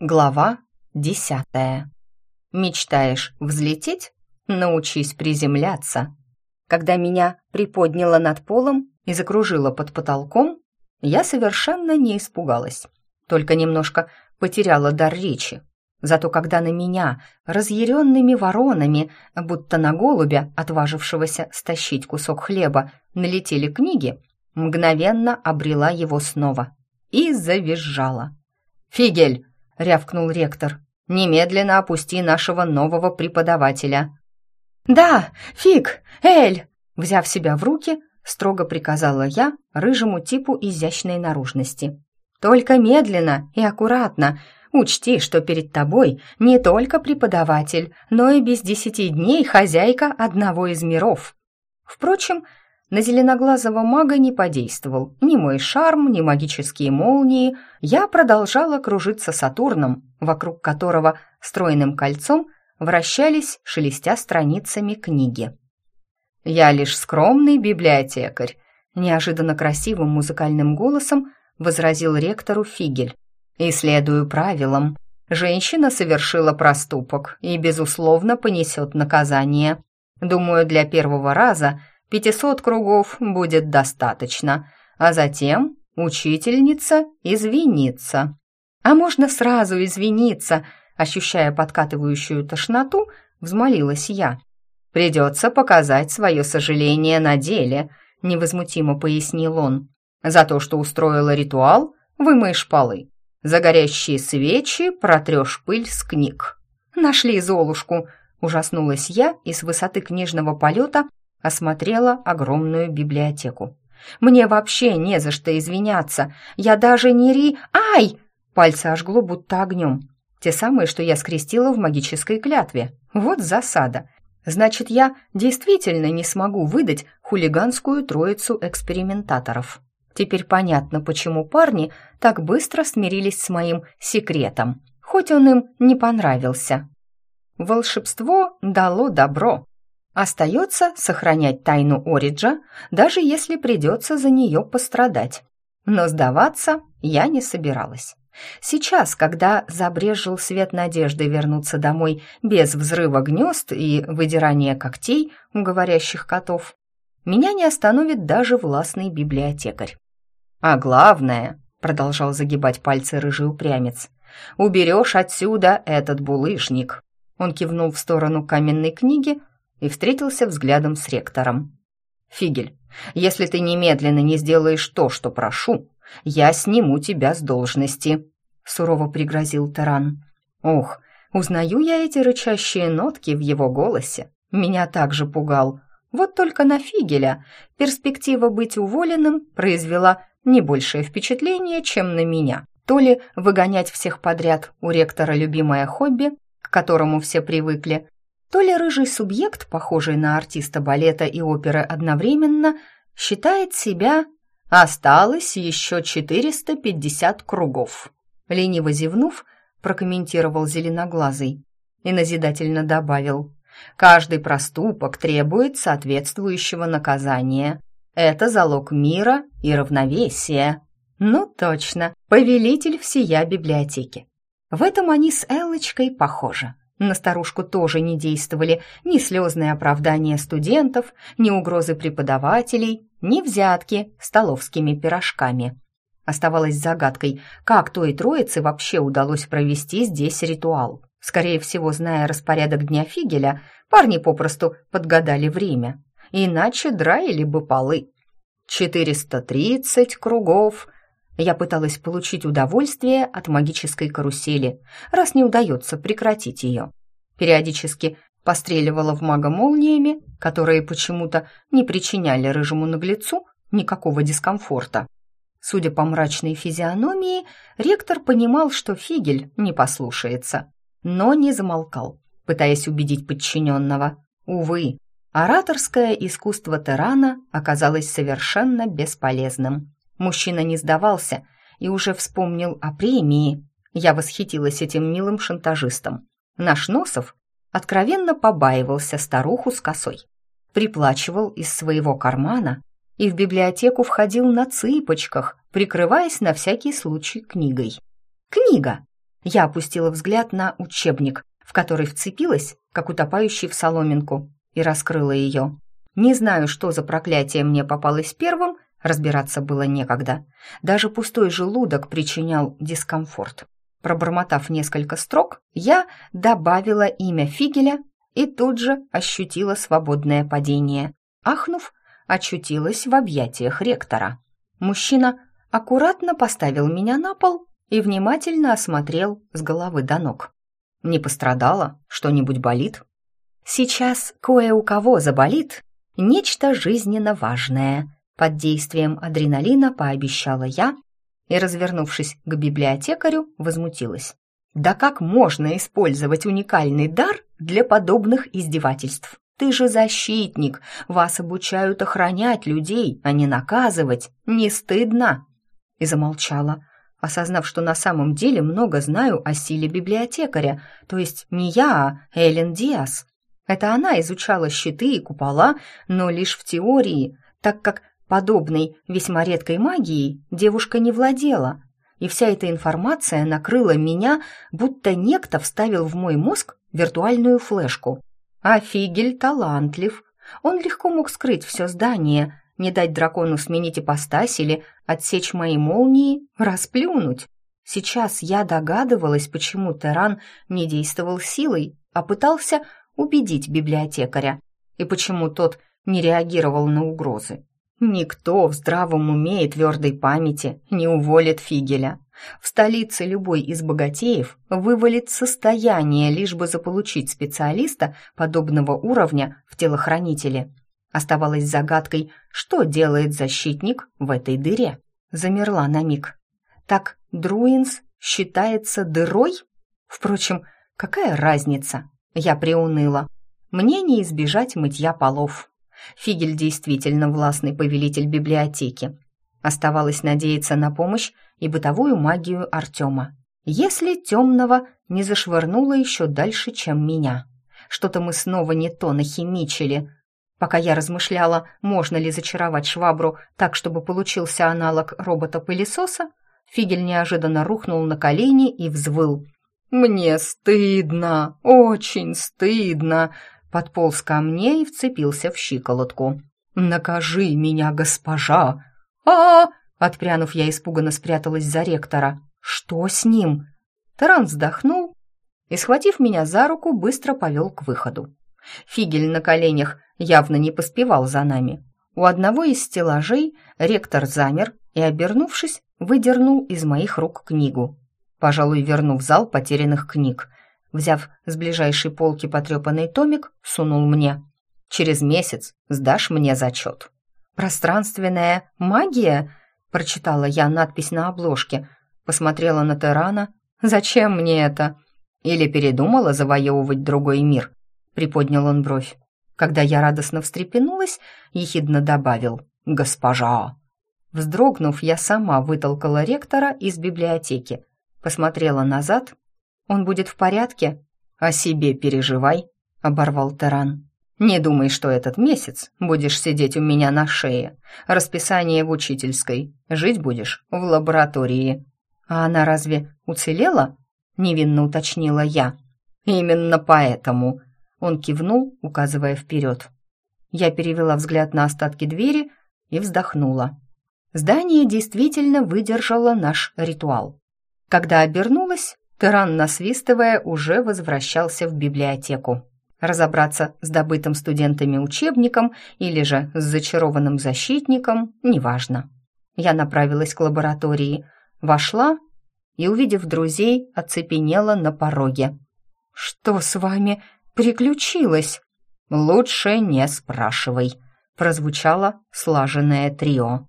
Глава десятая. Мечтаешь взлететь? Научись приземляться. Когда меня приподняло над полом и закружило под потолком, я совершенно не испугалась, только немножко потеряла дар речи. Зато когда на меня разъяренными воронами, будто на голубя, отважившегося стащить кусок хлеба, налетели книги, мгновенно обрела его снова и завизжала. «Фигель!» — рявкнул ректор. «Немедленно опусти нашего нового преподавателя». «Да, Фиг! Эль!» Взяв себя в руки, строго приказала я рыжему типу изящной наружности. «Только медленно и аккуратно. Учти, что перед тобой не только преподаватель, но и без десяти дней хозяйка одного из миров». Впрочем, на зеленоглазого мага не подействовал ни мой шарм, ни магические молнии. Я продолжала кружиться Сатурном, вокруг которого стройным кольцом вращались, шелестя страницами книги. «Я лишь скромный библиотекарь», — неожиданно красивым музыкальным голосом возразил ректору Фигель. «И следую правилам. Женщина совершила проступок и, безусловно, понесет наказание. Думаю, для первого раза — Пятисот кругов будет достаточно, а затем учительница извинится. А можно сразу извиниться, ощущая подкатывающую тошноту, взмолилась я. Придется показать свое сожаление на деле, невозмутимо пояснил он. За то, что устроила ритуал, вымоешь полы. За горящие свечи протрешь пыль с книг. Нашли Золушку, ужаснулась я и с высоты книжного полета осмотрела огромную библиотеку. «Мне вообще не за что извиняться. Я даже не ри... Ай!» Пальцы ожгло будто огнем. Те самые, что я скрестила в магической клятве. Вот засада. Значит, я действительно не смогу выдать хулиганскую троицу экспериментаторов. Теперь понятно, почему парни так быстро смирились с моим секретом, хоть он им не понравился. Волшебство дало добро, Остается сохранять тайну Ориджа, даже если придется за нее пострадать. Но сдаваться я не собиралась. Сейчас, когда забрежил свет надежды вернуться домой без взрыва гнезд и выдирания когтей у говорящих котов, меня не остановит даже властный библиотекарь. «А главное», — продолжал загибать пальцы рыжий упрямец, «уберешь отсюда этот булыжник». Он кивнул в сторону каменной книги, и встретился взглядом с ректором. «Фигель, если ты немедленно не сделаешь то, что прошу, я сниму тебя с должности», — сурово пригрозил Таран. «Ох, узнаю я эти рычащие нотки в его голосе. Меня также пугал. Вот только на Фигеля перспектива быть уволенным произвела не большее впечатление, чем на меня. То ли выгонять всех подряд у ректора любимое хобби, к которому все привыкли, то ли рыжий субъект, похожий на артиста балета и оперы одновременно, считает себя «осталось еще 450 кругов». Лениво зевнув, прокомментировал зеленоглазый и назидательно добавил «каждый проступок требует соответствующего наказания. Это залог мира и равновесия». Ну точно, повелитель всея библиотеки. В этом они с Эллочкой похожи. На старушку тоже не действовали ни слезные оправдания студентов, ни угрозы преподавателей, ни взятки столовскими пирожками. Оставалось загадкой, как той троице вообще удалось провести здесь ритуал. Скорее всего, зная распорядок дня Фигеля, парни попросту подгадали время. Иначе драили бы полы. «Четыреста тридцать кругов», я пыталась получить удовольствие от магической карусели, раз не удается прекратить ее. Периодически постреливала в мага молниями, которые почему-то не причиняли рыжему наглецу никакого дискомфорта. Судя по мрачной физиономии, ректор понимал, что Фигель не послушается, но не замолкал, пытаясь убедить подчиненного. Увы, ораторское искусство Терана оказалось совершенно бесполезным. Мужчина не сдавался и уже вспомнил о премии. Я восхитилась этим милым шантажистом. Наш Носов откровенно побаивался старуху с косой. Приплачивал из своего кармана и в библиотеку входил на цыпочках, прикрываясь на всякий случай книгой. Книга! Я опустила взгляд на учебник, в который вцепилась, как утопающий в соломинку, и раскрыла ее. Не знаю, что за проклятие мне попалось первым, разбираться было некогда. Даже пустой желудок причинял дискомфорт. Пробормотав несколько строк, я добавила имя Фигеля и тут же ощутила свободное падение. Ахнув, очутилась в объятиях ректора. Мужчина аккуратно поставил меня на пол и внимательно осмотрел с головы до ног. Не пострадала? Что-нибудь болит? Сейчас кое у кого заболит нечто жизненно важное. Под действием адреналина пообещала я и, развернувшись к библиотекарю, возмутилась. «Да как можно использовать уникальный дар для подобных издевательств? Ты же защитник, вас обучают охранять людей, а не наказывать. Не стыдно?» И замолчала, осознав, что на самом деле много знаю о силе библиотекаря, то есть не я, а Эллен Диас. Это она изучала щиты и купола, но лишь в теории, так как Подобной весьма редкой магией девушка не владела, и вся эта информация накрыла меня, будто некто вставил в мой мозг виртуальную флешку. А Фигель талантлив. Он легко мог скрыть все здание, не дать дракону сменить ипостась или отсечь мои молнии, расплюнуть. Сейчас я догадывалась, почему Теран не действовал силой, а пытался убедить библиотекаря, и почему тот не реагировал на угрозы. Никто в здравом уме и твердой памяти не уволит Фигеля. В столице любой из богатеев вывалит состояние, лишь бы заполучить специалиста подобного уровня в телохранителе. Оставалось загадкой, что делает защитник в этой дыре. Замерла на миг. Так Друинс считается дырой? Впрочем, какая разница? Я приуныла. Мне не избежать мытья полов. Фигель действительно властный повелитель библиотеки. Оставалось надеяться на помощь и бытовую магию Артема. Если темного не зашвырнуло еще дальше, чем меня. Что-то мы снова не то нахимичили. Пока я размышляла, можно ли зачаровать швабру так, чтобы получился аналог робота-пылесоса, Фигель неожиданно рухнул на колени и взвыл. «Мне стыдно, очень стыдно!» Подполз ко мне и вцепился в щиколотку. «Накажи меня, госпожа!» а, -а, -а Отпрянув, я испуганно спряталась за ректора. «Что с ним?» Таран вздохнул и, схватив меня за руку, быстро повел к выходу. Фигель на коленях явно не поспевал за нами. У одного из стеллажей ректор замер и, обернувшись, выдернул из моих рук книгу. Пожалуй, вернув зал потерянных книг, Взяв с ближайшей полки потрепанный томик, сунул мне. «Через месяц сдашь мне зачет». «Пространственная магия?» — прочитала я надпись на обложке. Посмотрела на Терана. «Зачем мне это?» «Или передумала завоевывать другой мир?» — приподнял он бровь. Когда я радостно встрепенулась, ехидно добавил «Госпожа!». Вздрогнув, я сама вытолкала ректора из библиотеки, посмотрела назад он будет в порядке? О себе переживай, оборвал Таран. Не думай, что этот месяц будешь сидеть у меня на шее. Расписание в учительской. Жить будешь в лаборатории. А она разве уцелела? Невинно уточнила я. Именно поэтому. Он кивнул, указывая вперед. Я перевела взгляд на остатки двери и вздохнула. Здание действительно выдержало наш ритуал. Когда обернулась, Теран, насвистывая, уже возвращался в библиотеку. Разобраться с добытым студентами учебником или же с зачарованным защитником – неважно. Я направилась к лаборатории, вошла и, увидев друзей, оцепенела на пороге. «Что с вами приключилось?» «Лучше не спрашивай», – прозвучало слаженное трио.